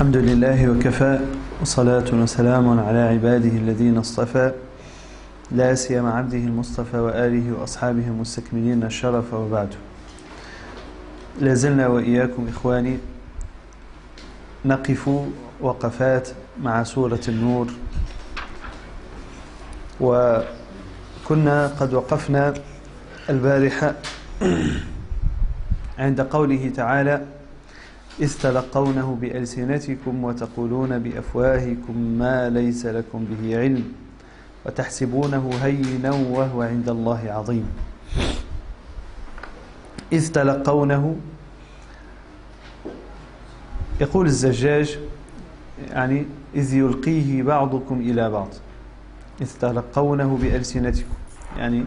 الحمد لله وكفى وصلاة وسلام على عباده الذين اصطفى. لا سيما عبده المصطفى وآله وأصحابه المستكملين الشرف وبعد. لازلنا وإياكم إخواني نقف وقفات مع سورة النور. وكنا قد وقفنا البارحة عند قوله تعالى إذ تلقونه بألسنتكم وتقولون بأفواهكم ما ليس لكم به علم وتحسبونه هينا وهو عند الله عظيم. إذ تلقونه يقول الزجاج يعني إذ يلقيه بعضكم إلى بعض. إذ تلقونه بألسنتكم يعني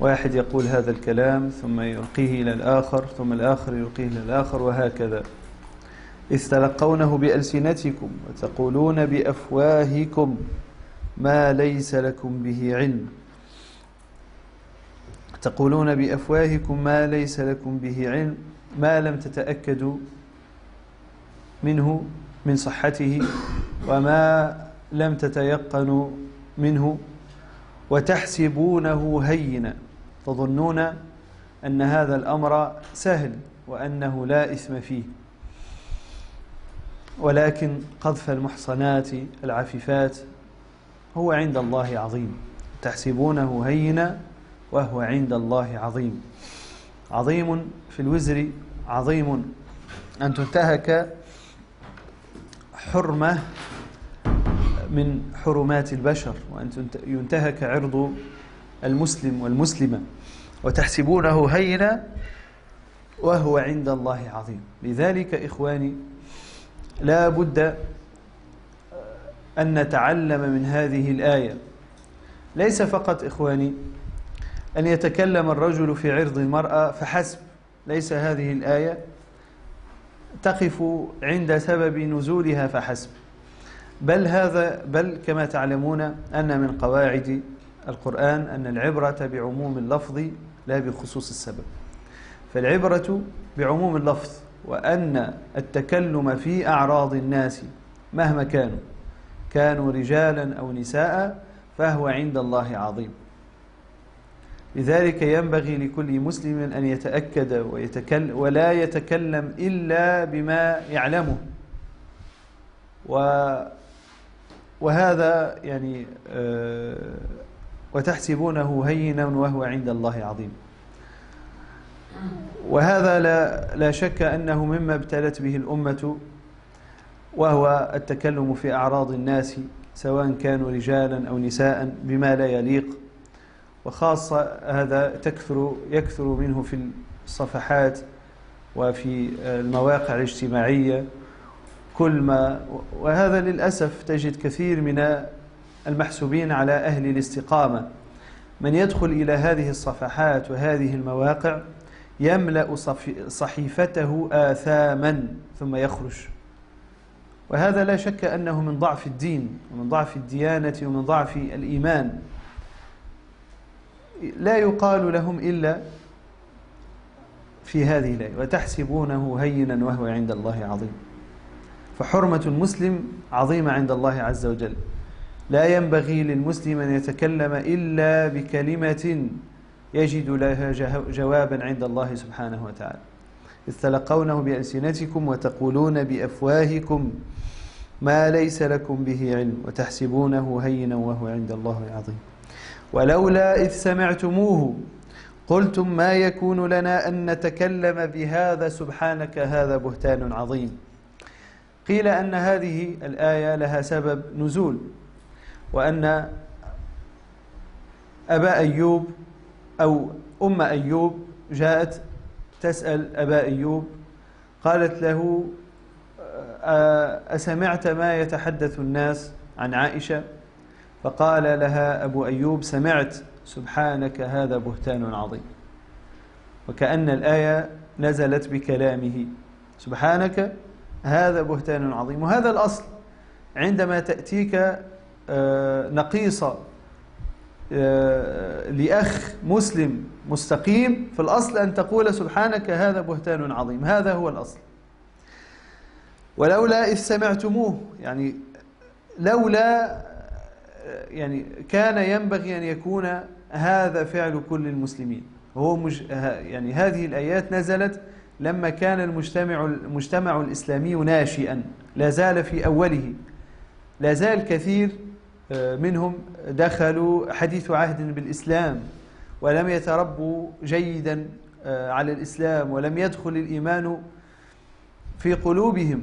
واحد يقول هذا الكلام ثم يلقيه إلى الآخر ثم الآخر يلقيه إلى الآخر وهكذا. إذ تلقونه بألسنتكم وتقولون بأفواهكم ما ليس لكم به علم. تقولون بأفواهكم ما ليس لكم به علم ما لم تتأكدوا منه من صحته وما لم تتيقنوا منه وتحسبونه هينا. تظنون أن هذا الأمر سهل وأنه لا إثم فيه. ولكن قذف المحصنات العفيفات هو عند الله عظيم. تحسبونه هينا وهو عند الله عظيم. عظيم في الوزر عظيم أن تنتهك حرمة من حرمات البشر وأن ينتهك عرض المسلم والمسلمة. وتحسبونه هينا وهو عند الله عظيم. لذلك إخواني لا بد أن نتعلم من هذه الآية. ليس فقط إخواني أن يتكلم الرجل في عرض المرأة فحسب ليس هذه الآية تقف عند سبب نزولها فحسب. بل هذا بل كما تعلمون أن من قواعد القرآن أن العبرة بعموم اللفظ لا بخصوص السبب. فالعبرة بعموم اللفظ وأن التكلم في أعراض الناس مهما كانوا كانوا رجالا أو نساء فهو عند الله عظيم. لذلك ينبغي لكل مسلم أن يتأكد ويتكلم ولا يتكلم إلا بما يعلمه. و وهذا يعني وتحسبونه هينا وهو عند الله عظيم. وهذا لا, لا شك أنه مما ابتلت به الأمة وهو التكلم في أعراض الناس سواء كانوا رجالا أو نساء بما لا يليق. وخاصة هذا تكثر يكثر منه في الصفحات وفي المواقع الاجتماعية. كل ما وهذا للأسف تجد كثير من المحسوبين على أهل الاستقامة. من يدخل إلى هذه الصفحات وهذه المواقع يملأ صحيفته آثاما ثم يخرج. وهذا لا شك أنه من ضعف الدين ومن ضعف الديانة ومن ضعف الإيمان. لا يقال لهم إلا في هذه الآية وتحسبونه هينا وهو عند الله عظيم فحرمة المسلم عظيمة عند الله عز وجل. لا ينبغي للمسلم أن يتكلم إلا بكلمة يجد لها جوابا عند الله سبحانه وتعالى. إذ تلقونه بألسنتكم وتقولون بأفواهكم ما ليس لكم به علم وتحسبونه هينا وهو عند الله عظيم. ولولا إذ سمعتموه قلتم ما يكون لنا أن نتكلم بهذا سبحانك هذا بهتان عظيم. قيل أن هذه الآية لها سبب نزول. وأن أبا أيوب أو أم أيوب جاءت تسأل أبا أيوب قالت له أسمعت ما يتحدث الناس عن عائشة؟ فقال لها أبو أيوب سمعت سبحانك هذا بهتان عظيم. وكأن الآية نزلت بكلامه سبحانك هذا بهتان عظيم. وهذا الأصل. عندما تأتيك نقيصة لأخ مسلم مستقيم في الأصل أن تقول سبحانك هذا بهتان عظيم هذا هو الأصل. ولولا إذ سمعتموه يعني لولا يعني كان ينبغي أن يكون هذا فعل كل المسلمين. هو مج يعني هذه الآيات نزلت لما كان المجتمع المجتمع الإسلامي ناشئا لا زال في أوله. لا زال كثير آه، منهم دخلوا حديث عهد بالإسلام ولم يتربوا جيدا آه، على الإسلام ولم يدخل الإيمان في قلوبهم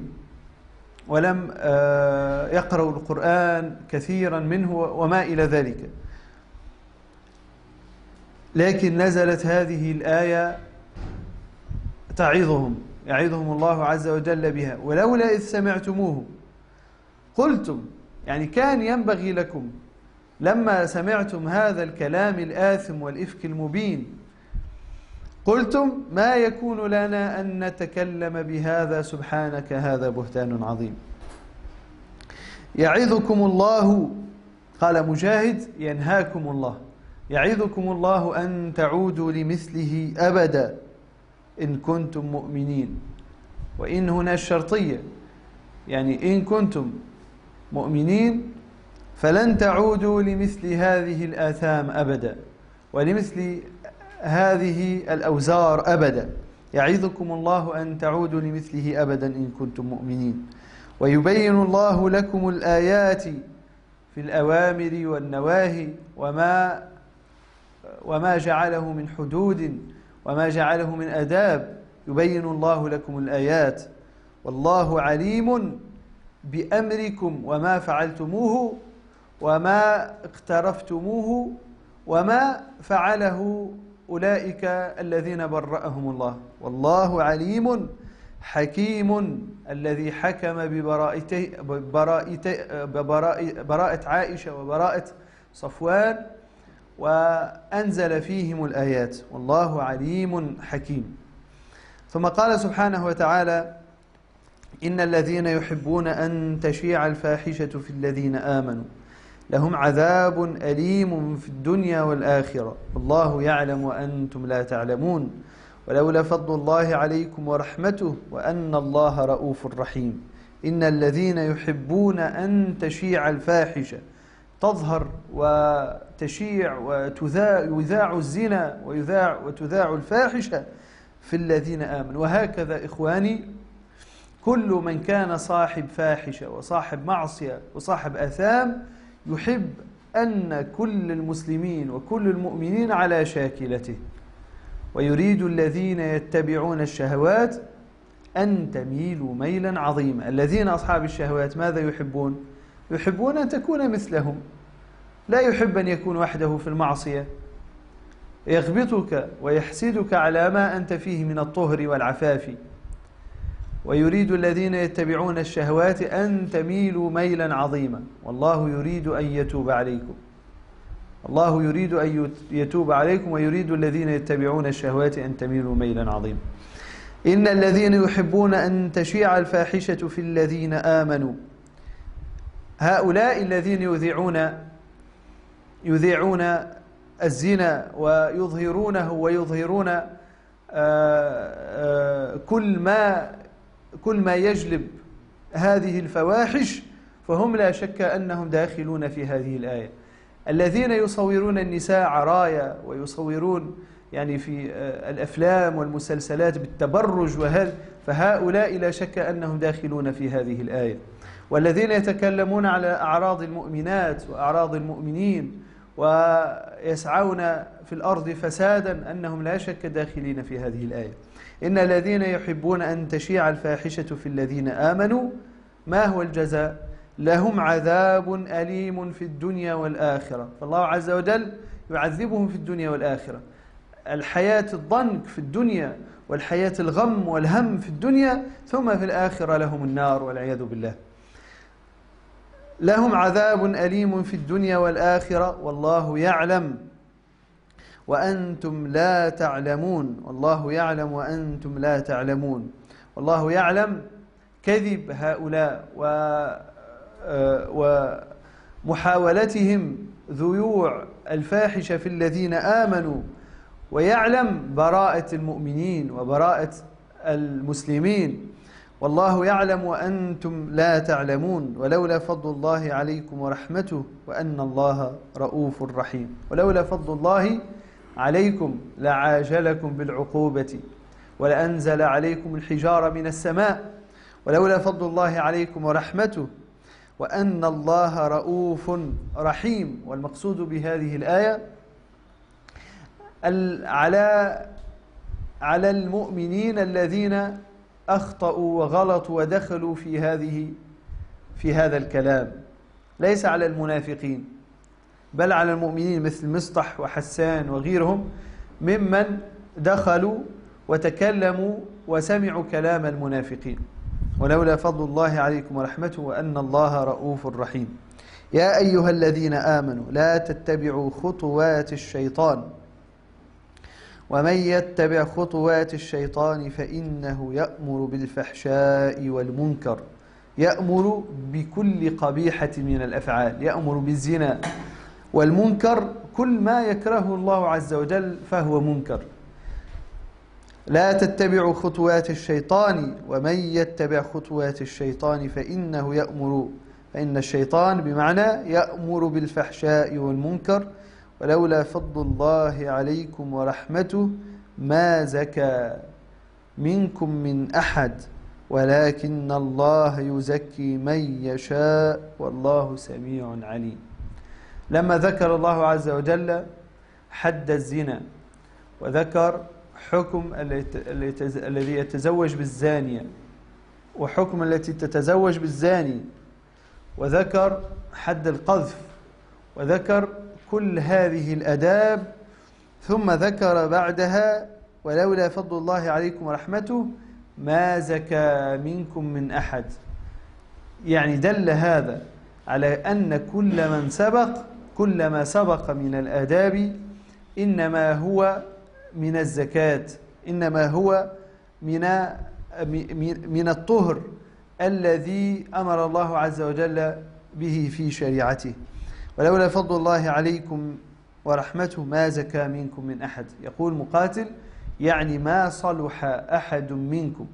ولم آه، يقرأوا القرآن كثيرا منه وما إلى ذلك. لكن نزلت هذه الآية تعظهم يعظهم الله عز وجل بها. ولولا إذ سمعتموه قلتم يعني كان ينبغي لكم لما سمعتم هذا الكلام الآثم والإفك المبين قلتم ما يكون لنا أن نتكلم بهذا سبحانك هذا بهتان عظيم. يعظكم الله قال مجاهد ينهاكم الله. يعظكم الله أن تعودوا لمثله أبدا إن كنتم مؤمنين. وإن هنا الشرطية يعني إن كنتم مؤمنين فلن تعودوا لمثل هذه الآثام أبدا ولمثل هذه الأوزار أبدا. يعظكم الله أن تعودوا لمثله أبدا إن كنتم مؤمنين. ويبين الله لكم الآيات في الأوامر والنواهي وما وما جعله من حدود وما جعله من أداب. يبين الله لكم الآيات. والله عليم بأمركم وما فعلتموه وما اقترفتموه وما فعله أولئك الذين برأهم الله. والله عليم حكيم الذي حكم ببراءة عائشة وبراءة صفوان وأنزل فيهم الآيات. والله عليم حكيم. ثم قال سبحانه وتعالى إن الذين يحبون أن تشيع الفاحشة في الذين آمنوا. لهم عذاب أليم في الدنيا والآخرة. والله يعلم وأنتم لا تعلمون. ولولا فضل الله عليكم ورحمته وأن الله رؤوف رحيم. إن الذين يحبون أن تشيع الفاحشة تظهر وتشيع ويذاع الزنا ويذاع وتذاع الفاحشة في الذين آمنوا. وهكذا إخواني كل من كان صاحب فاحشة وصاحب معصية وصاحب أثام يحب أن كل المسلمين وكل المؤمنين على شاكلته. ويريد الذين يتبعون الشهوات أن تميلوا ميلا عظيما. الذين أصحاب الشهوات ماذا يحبون؟ يحبون أن تكون مثلهم. لا يحب أن يكون وحده في المعصية. يغبطك ويحسدك على ما أنت فيه من الطهر والعفاف. ويريد الذين يتبعون الشهوات أن تميلوا ميلا عظيما. والله يريد أن يتوب عليكم. الله يريد أن يتوب عليكم ويريد الذين يتبعون الشهوات أن تميلوا ميلا عظيما. إن الذين يحبون أن تشيع الفاحشة في الذين آمنوا هؤلاء الذين يذيعون يذيعون الزنا ويظهرونه ويظهرون آه، آه، كل ما كل ما يجلب هذه الفواحش فهم لا شك أنهم داخلون في هذه الآية. الذين يصورون النساء عرايا ويصورون يعني في آه، الأفلام والمسلسلات بالتبرج وهذا فهؤلاء لا شك أنهم داخلون في هذه الآية. والذين يتكلمون على أعراض المؤمنات وأعراض المؤمنين ويسعون في الأرض فسادا أنهم لا شك داخلين في هذه الآية. إن الذين يحبون أن تشيع الفاحشة في الذين آمنوا ما هو الجزاء؟ لهم عذاب أليم في الدنيا والآخرة. فالله عز وجل يعذبهم في الدنيا والآخرة. الحياة الضنك في الدنيا والحياة الغم والهم في الدنيا ثم في الآخرة لهم النار والعياذ بالله. لهم عذاب أليم في الدنيا والآخرة والله يعلم وأنتم لا تعلمون. والله يعلم وأنتم لا تعلمون. والله يعلم كذب هؤلاء و آه، ومحاولتهم ذيوع الفاحشة في الذين آمنوا. ويعلم براءة المؤمنين وبراءة المسلمين. والله يعلم وأنتم لا تعلمون. ولولا فضل الله عليكم ورحمته وأن الله رؤوف رحيم. ولولا فضل الله عليكم لعاجلكم بالعقوبة ولأنزل عليكم الحجار من السماء ولولا فضل الله عليكم ورحمته وأن الله رؤوف رحيم والمقصود بهذه الآية على على المؤمنين الذين أخطأوا وغلطوا ودخلوا في هذه في هذا الكلام. ليس على المنافقين. بل على المؤمنين مثل مصطح وحسان وغيرهم ممن دخلوا وتكلموا وسمعوا كلام المنافقين. ولولا فضل الله عليكم ورحمته وأن الله رؤوف رحيم. يا أيها الذين آمنوا لا تتبعوا خطوات الشيطان. ومن يتبع خطوات الشيطان فإنه يأمر بالفحشاء والمنكر. يأمر بكل قبيحة من الأفعال. يأمر بالزنا. والمنكر كل ما يكرهه الله عز وجل فهو منكر. لا تتبعوا خطوات الشيطان ومن يتبع خطوات الشيطان فإنه يأمر فإن الشيطان بمعنى يأمر بالفحشاء والمنكر ولولا فضل الله عليكم ورحمته ما زكى منكم من أحد ولكن الله يزكي من يشاء والله سميع عليم. لما ذكر الله عز وجل حد الزنا وذكر حكم الذي يتزوج بالزانية وحكم التي تتزوج بالزاني وذكر حد القذف وذكر كل هذه الأداب ثم ذكر بعدها ولولا فضل الله عليكم ورحمته ما زكى منكم من أحد. يعني دل هذا على أن كل من سبق كل ما سبق من الآداب إنما هو من الزكاة إنما هو من من الطهر الذي أمر الله عز وجل به في شريعته. ولولا فضل الله عليكم ورحمته ما زكى منكم من أحد. يقول مقاتل يعني ما صلح أحد منكم؟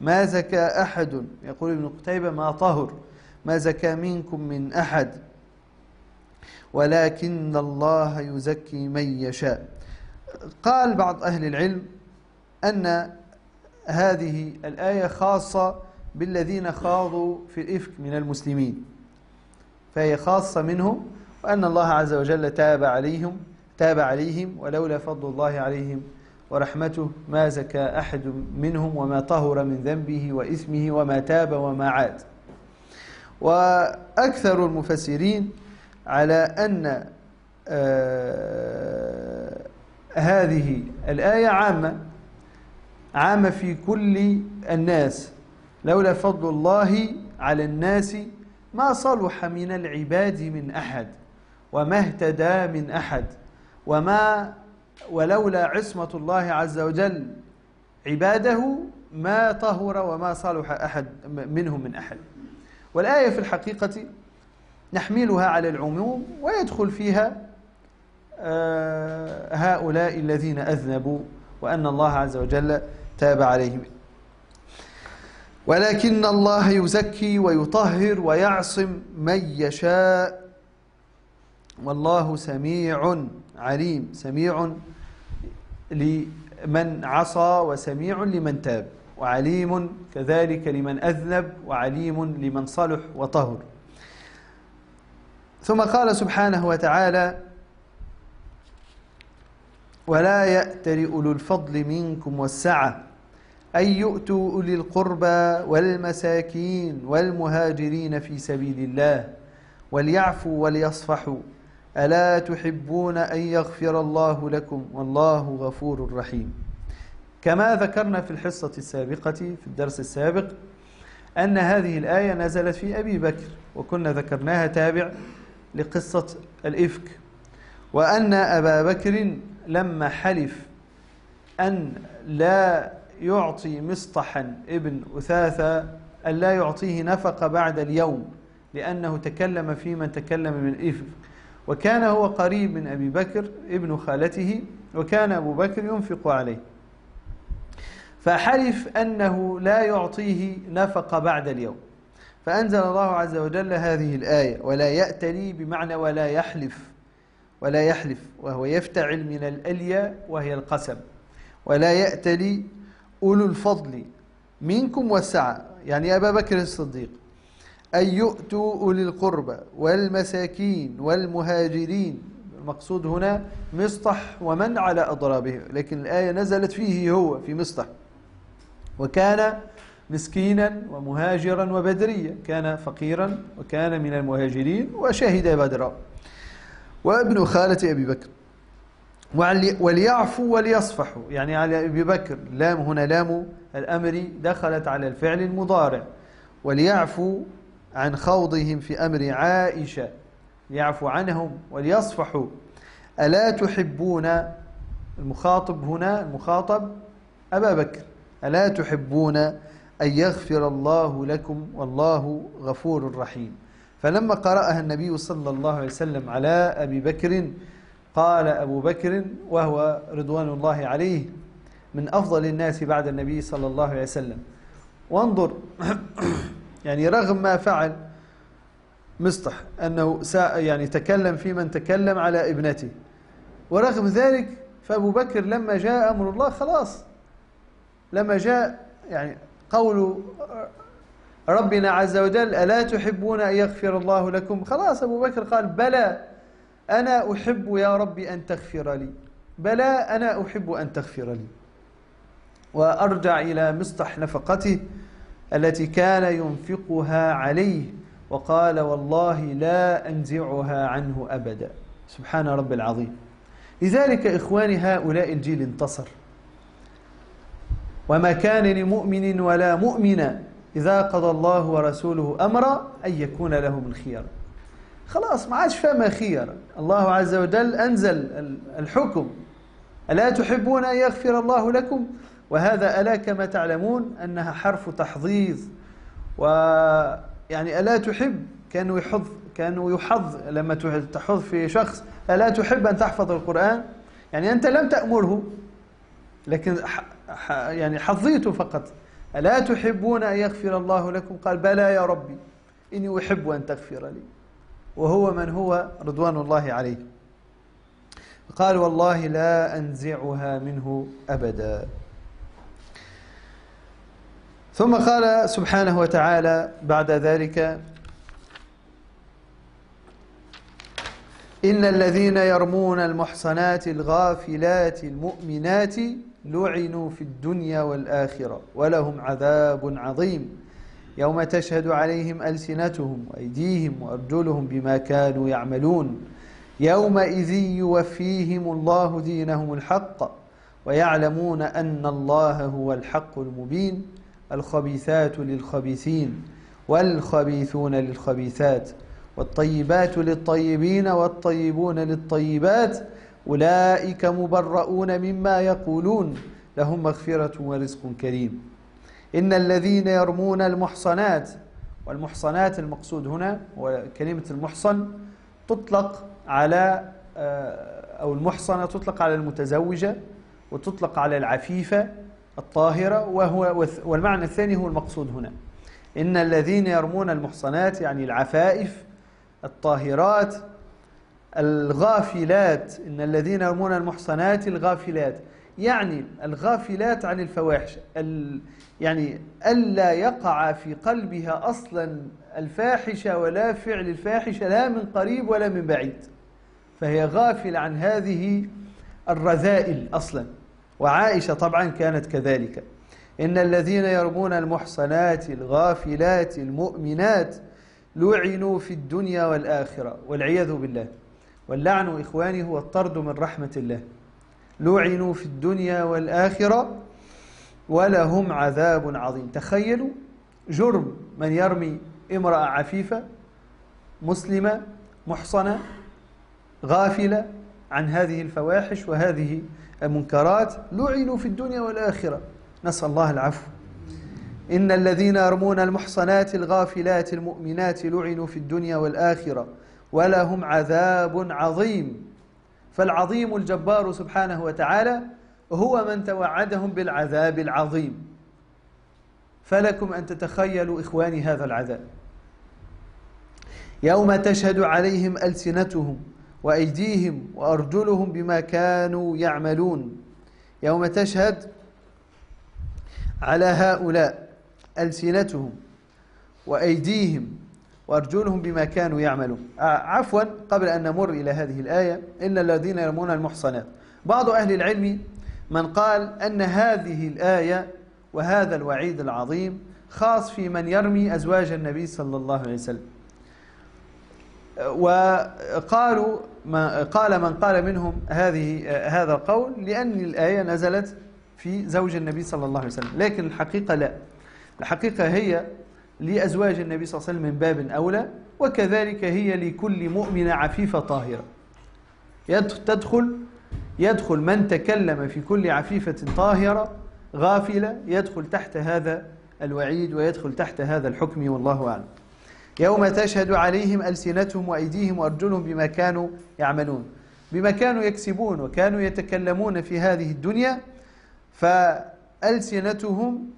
ما زكى أحد؟ يقول ابن قتيبة ما طهر. ما زكى منكم من أحد؟ ولكن الله يزكي من يشاء. قال بعض أهل العلم أن هذه الآية خاصة بالذين خاضوا في الإفك من المسلمين فهي خاصة منهم وأن الله عز وجل تاب عليهم تاب عليهم ولولا فضل الله عليهم ورحمته ما زكى أحد منهم وما طهر من ذنبه وإثمه وما تاب وما عاد. وأكثر المفسرين على أن آه هذه الآية عامة عامة في كل الناس. لولا فضل الله على الناس ما صلح من العباد من أحد وما اهتدى من أحد وما ولولا عصمة الله عز وجل عباده ما طهر وما صلح أحد منهم من أحد. والآية في الحقيقة نحملها على العموم ويدخل فيها آه، هؤلاء الذين أذنبوا وأن الله عز وجل تاب عليهم. ولكن الله يزكي ويطهر ويعصم من يشاء. والله سميع عليم سميع لمن عصى وسميع لمن تاب وعليم كذلك لمن أذنب وعليم لمن صلح وطهر. ثم قال سبحانه وتعالى ولا يأتر أولو الفضل منكم والسعة أن يؤتوا أولي القربى والمساكين والمهاجرين في سبيل الله وليعفوا وليصفحوا ألا تحبون أن يغفر الله لكم والله غفور رحيم. كما ذكرنا في الحصة السابقة في الدرس السابق أن هذه الآية نزلت في أبي بكر وكنا ذكرناها تابع لقصة الإفك. وأن أبا بكر لما حلف أن لا يعطي مصطحا ابن أثاثة أن لا يعطيه نفقة بعد اليوم لأنه تكلم في من تكلم من إفك. وكان هو قريب من أبي بكر ابن خالته وكان أبو بكر ينفق عليه. فحلف أنه لا يعطيه نفق بعد اليوم. فأنزل الله عز وجل هذه الآية ولا يأتلي بمعنى ولا يحلف ولا يحلف وهو يفتعل من الألية وهي القسم. ولا يأتلي أولو الفضل منكم والسعة. يعني أبا بكر الصديق أن يؤتوا أولي القربى والمساكين والمهاجرين. المقصود هنا مصطح ومن على أضرابه لكن الآية نزلت فيه هو في مصطح. وكان مسكينا ومهاجرا وبدريا كان فقيرا وكان من المهاجرين وشهد بدرا وابن خالة أبي بكر. وليعفوا وليصفحوا. يعني على أبي بكر لام هنا لام الأمر دخلت على الفعل المضارع. وليعفوا عن خوضهم في أمر عائشة. ليعفوا عنهم وليصفحوا. ألا تحبون المخاطب هنا المخاطب أبا بكر. ألا تحبون أن يغفر الله لكم والله غفور رحيم. فلما قرأها النبي صلى الله عليه وسلم على أبي بكر قال أبو بكر وهو رضوان الله عليه من أفضل الناس بعد النبي صلى الله عليه وسلم. وانظر يعني رغم ما فعل مصطح أنه يعني تكلم في من تكلم على ابنته. ورغم ذلك فأبو بكر لما جاء أمر الله خلاص لما جاء يعني قول ربنا عز وجل ألا تحبون أن يغفر الله لكم؟ خلاص أبو بكر قال بلى أنا أحب يا ربي أن تغفر لي. بلى أنا أحب أن تغفر لي. وأرجع إلى مصطح نفقته التي كان ينفقها عليه وقال والله لا أنزعها عنه أبدا. سبحان رب العظيم. لذلك إخواني هؤلاء الجيل انتصر. وما كان لمؤمن ولا مؤمنة إذا قضى الله ورسوله أمرا أن يكون لهم الخيار. خلاص ما عادش فما خيار. الله عز وجل أنزل الحكم. ألا تحبون أن يغفر الله لكم؟ وهذا ألا كما تعلمون أنها حرف تحضيض. ويعني ألا تحب؟ كانوا يحض كانوا يحض. لما تحض في شخص ألا تحب أن تحفظ القرآن؟ يعني أنت لم تأمره. لكن يعني حظيته فقط. ألا تحبون أن يغفر الله لكم؟ قال بلى يا ربي إني أحب أن تغفر لي. وهو من هو؟ رضوان الله عليه. قال والله لا أنزعها منه أبدا. ثم قال سبحانه وتعالى بعد ذلك إن الذين يرمون المحصنات الغافلات المؤمنات لعنوا في الدنيا والآخرة ولهم عذاب عظيم. يوم تشهد عليهم ألسنتهم وأيديهم وأرجلهم بما كانوا يعملون. يومئذ يوفيهم الله دينهم الحق ويعلمون أن الله هو الحق المبين. الخبيثات للخبيثين والخبيثون للخبيثات والطيبات للطيبين والطيبون للطيبات أولئك مبرؤون مما يقولون لهم مغفرة ورزق كريم. إن الذين يرمون المحصنات والمحصنات المقصود هنا وكلمة المحصن تطلق على آه، أو المحصنة تطلق على المتزوجة وتطلق على العفيفة الطاهرة وهو والمعنى الثاني هو المقصود هنا. إن الذين يرمون المحصنات يعني العفائف الطاهرات الغافلات إن الذين يرمون المحصنات الغافلات. يعني الغافلات عن الفواحش يعني ألا يقع في قلبها أصلا الفاحشة ولا فعل الفاحشة لا من قريب ولا من بعيد. فهي غافلة عن هذه الرذائل أصلا. وعائشة طبعا كانت كذلك. إن الذين يرمون المحصنات الغافلات المؤمنات لعنوا في الدنيا والآخرة والعياذ بالله. واللعن إخواني هو الطرد من رحمة الله. لعنوا في الدنيا والآخرة ولهم عذاب عظيم. تخيلوا جرم من يرمي امرأة عفيفة مسلمة محصنة غافلة عن هذه الفواحش وهذه المنكرات. لعنوا في الدنيا والآخرة. نسأل الله العفو. إن الذين يرمون المحصنات الغافلات المؤمنات لعنوا في الدنيا والآخرة. ولهم عذاب عظيم. فالعظيم الجبار سبحانه وتعالى هو من توعدهم بالعذاب العظيم. فلكم أن تتخيلوا إخواني هذا العذاب. يوم تشهد عليهم ألسنتهم وأيديهم وأرجلهم بما كانوا يعملون. يوم تشهد على هؤلاء ألسنتهم وأيديهم وأرجلهم بما كانوا يعملون. آه، عفوا قبل أن نمر إلى هذه الآية إلا الذين يرمون المحصنات. بعض أهل العلم من قال أن هذه الآية وهذا الوعيد العظيم خاص في من يرمي أزواج النبي صلى الله عليه وسلم. وقالوا ما قال من قال منهم هذه هذا القول لأن الآية نزلت في زوج النبي صلى الله عليه وسلم. لكن الحقيقة لا. الحقيقة هي لأزواج النبي صلى الله عليه وسلم من باب أولى وكذلك هي لكل مؤمنة عفيفة طاهرة. تدخل يدخل من تكلم في كل عفيفة طاهرة غافلة يدخل تحت هذا الوعيد ويدخل تحت هذا الحكم والله أعلم. يوم تشهد عليهم ألسنتهم وأيديهم وأرجلهم بما كانوا يعملون. بما كانوا يكسبون وكانوا يتكلمون في هذه الدنيا فألسنتهم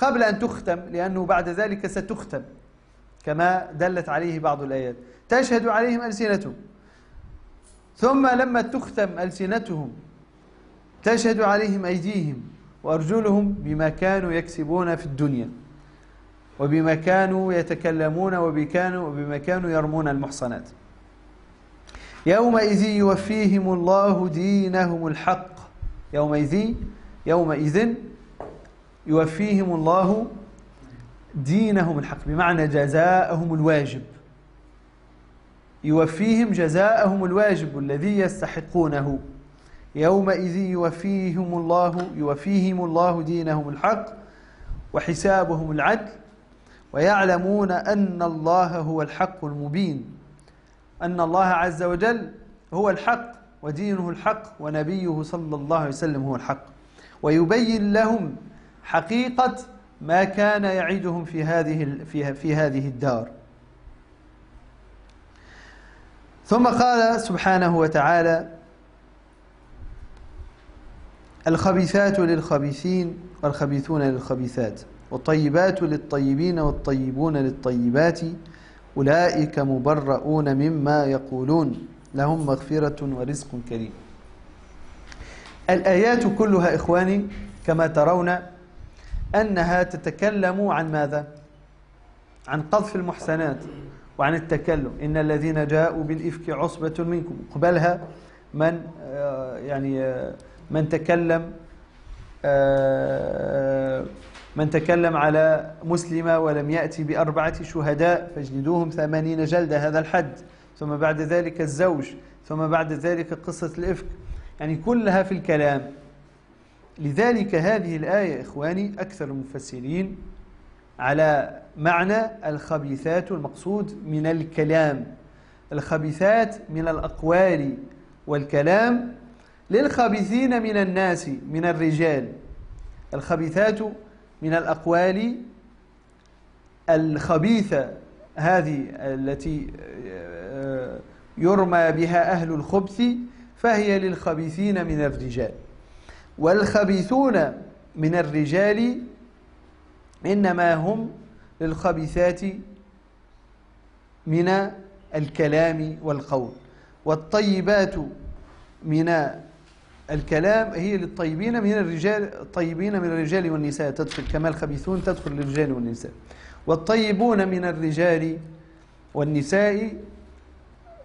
قبل أن تختم لأنه بعد ذلك ستختم كما دلت عليه بعض الآيات. تشهد عليهم ألسنتهم. ثم لما تختم ألسنتهم تشهد عليهم أيديهم وأرجلهم بما كانوا يكسبون في الدنيا وبما كانوا يتكلمون وبما كانوا يرمون المحصنات. يومئذ يوفيهم الله دينهم الحق. يومئذ يومئذ يوفيهم الله دينهم الحق بمعنى جزاءهم الواجب. يوفيهم جزاءهم الواجب الذي يستحقونه. يومئذ يوفيهم الله يوفيهم الله دينهم الحق وحسابهم العدل ويعلمون أن الله هو الحق المبين. أن الله عز وجل هو الحق ودينه الحق ونبيه صلى الله عليه وسلم هو الحق. ويبين لهم حقيقة ما كان يعيدهم في هذه في هذه الدار. ثم قال سبحانه وتعالى الخبيثات للخبيثين والخبيثون للخبيثات والطيبات للطيبين والطيبون للطيبات أولئك مبرؤون مما يقولون لهم مغفرة ورزق كريم. الآيات كلها إخواني كما ترون أنها تتكلم عن ماذا؟ عن قذف المحسنات وعن التكلم. إن الذين جاءوا بالإفك عصبة منكم. قبلها من آه، يعني آه، من تكلم آه، من تكلم على مسلمة ولم يأتي بأربعة شهداء فاجلدوهم ثمانين جلدة هذا الحد. ثم بعد ذلك الزوج. ثم بعد ذلك قصة الإفك. يعني كلها في الكلام. لذلك هذه الآية إخواني أكثر المفسرين على معنى الخبيثات المقصود من الكلام. الخبيثات من الأقوال والكلام للخبيثين من الناس من الرجال. الخبيثات من الأقوال الخبيثة هذه التي آه، يرمى بها أهل الخبث فهي للخبيثين من الرجال. والخبيثون من الرجال إنما هم للخبيثات من الكلام والقول. والطيبات من الكلام هي للطيبين من الرجال الطيبين من الرجال والنساء تدخل كما الخبيثون تدخل للرجال والنساء. والطيبون من الرجال والنساء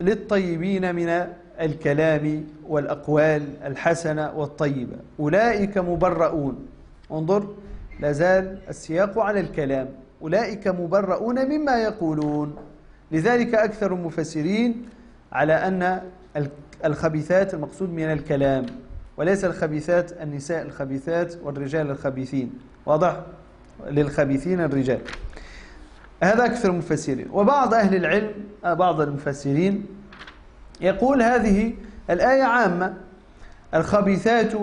للطيبين من الكلام والأقوال الحسنة والطيبة. أولئك مبرؤون. انظر لازال السياق على الكلام. أولئك مبرؤون مما يقولون. لذلك أكثر المفسرين على أن الخبيثات المقصود من الكلام وليس الخبيثات النساء الخبيثات والرجال الخبيثين. واضح؟ للخبيثين الرجال. هذا أكثر المفسرين. وبعض أهل العلم بعض المفسرين يقول هذه الآية عامة. الخبيثات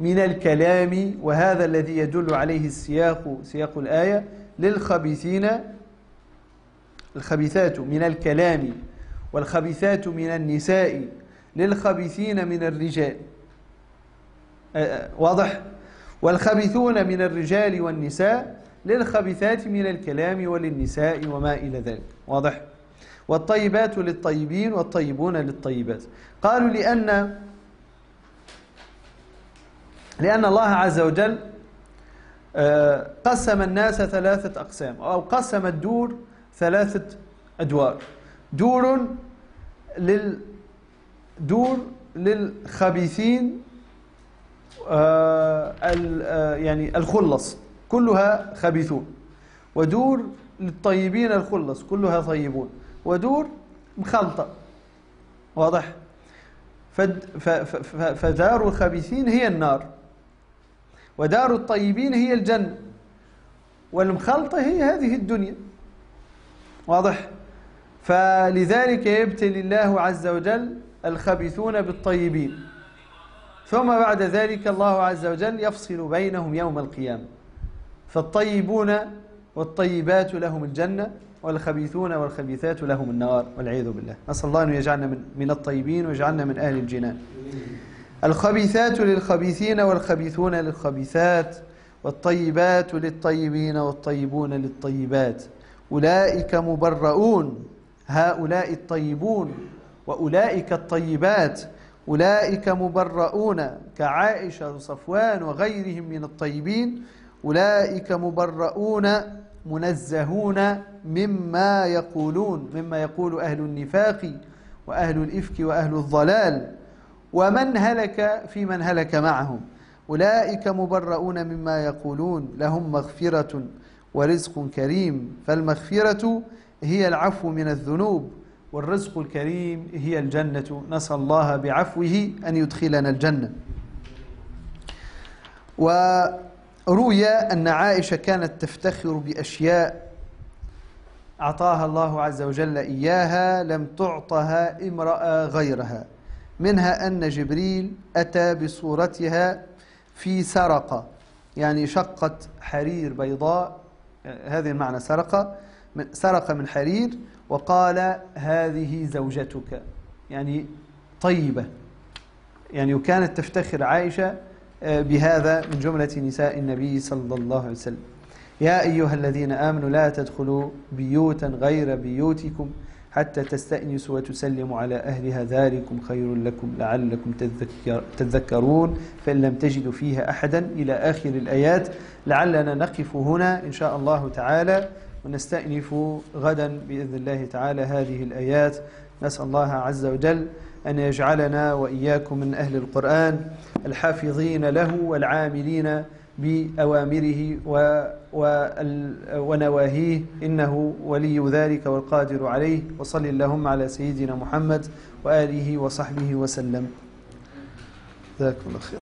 من الكلام وهذا الذي يدل عليه السياق سياق الآية للخبيثين. الخبيثات من الكلام والخبيثات من النساء للخبيثين من الرجال. واضح؟ والخبيثون من الرجال والنساء للخبيثات من الكلام وللنساء وما إلى ذلك. واضح؟ والطيبات للطيبين والطيبون للطيبات. قالوا لأن لأن الله عز وجل آه، قسم الناس ثلاثة أقسام أو قسم الدور ثلاثة أدوار. دور لل دور للخبيثين آه، آه، يعني الخلص كلها خبيثون. ودور للطيبين الخلص كلها طيبون. ودور مخلطة. واضح؟ فدار الخبيثين هي النار. ودار الطيبين هي الجنة. والمخلطة هي هذه الدنيا. واضح؟ فلذلك يبتلي الله عز وجل الخبيثون بالطيبين. ثم بعد ذلك الله عز وجل يفصل بينهم يوم القيامة. فالطيبون والطيبات لهم الجنة. والخبيثون والخبيثات لهم النار والعياذ بالله. نسأل الله أن يجعلنا من, من الطيبين ويجعلنا من أهل الجنان. الخبيثات للخبيثين والخبيثون للخبيثات والطيبات للطيبين والطيبون للطيبات. أولئك مبرؤون. هؤلاء الطيبون وأولئك الطيبات. أولئك مبرؤون كعائشة وصفوان وغيرهم من الطيبين. أولئك مبرؤون منزهون مما يقولون مما يقول أهل النفاق وأهل الإفك وأهل الضلال. ومن هلك في من هلك معهم. أولئك مبرؤون مما يقولون لهم مغفرة ورزق كريم. فالمغفرة هي العفو من الذنوب والرزق الكريم هي الجنة. نسأل الله بعفوه أن يدخلنا الجنة. وروي أن عائشة كانت تفتخر بأشياء أعطاها الله عز وجل إياها لم تعطها امرأة غيرها منها أن جبريل أتى بصورتها في سرقة يعني شقة حرير بيضاء هذه المعنى سرقة سرق من حرير وقال هذه زوجتك يعني طيبة يعني وكانت تفتخر عائشة بهذا من جملة نساء النبي صلى الله عليه وسلم. يا أيها الذين آمنوا لا تدخلوا بيوتا غير بيوتكم حتى تستأنسوا وتسلموا على أهلها. ذلكم خير لكم لعلكم تذكرون. فإن لم تجدوا فيها أحدا إلى آخر الآيات لعلنا نقف هنا إن شاء الله تعالى ونستأنف غدا بإذن الله تعالى هذه الآيات. نسأل الله عز وجل أن يجعلنا وإياكم من أهل القرآن الحافظين له والعاملين بأوامره ونواهيه. إنه ولي ذلك والقادر عليه. وصل اللهم على سيدنا محمد وآله وصحبه وسلم. ذاك الله خير.